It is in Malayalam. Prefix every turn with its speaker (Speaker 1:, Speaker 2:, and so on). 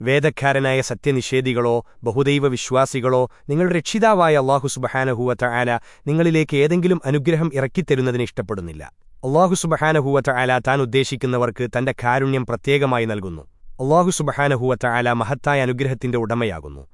Speaker 1: വേദക്കാരനായ സത്യനിഷേധികളോ ബഹുദൈവ വിശ്വാസികളോ നിങ്ങളുടെ രക്ഷിതാവായ അള്ളാഹു സുബഹാനഹൂവത്ത ആല നിങ്ങളിലേക്ക് ഏതെങ്കിലും അനുഗ്രഹം ഇറക്കിത്തരുന്നതിന് ഇഷ്ടപ്പെടുന്നില്ല. അള്ളാഹു സുബഹാനഹൂവത്ത ആല താൻ ഉദ്ദേശിക്കുന്നവർക്ക് തന്റെ കാരുണ്യം പ്രത്യേകമായി നൽകുന്നു. അള്ളാഹു സുബഹാനഹൂവത്ത ആല മഹത്തായ അനുഗ്രഹത്തിന്റെ ഉടമയാകുന്നു.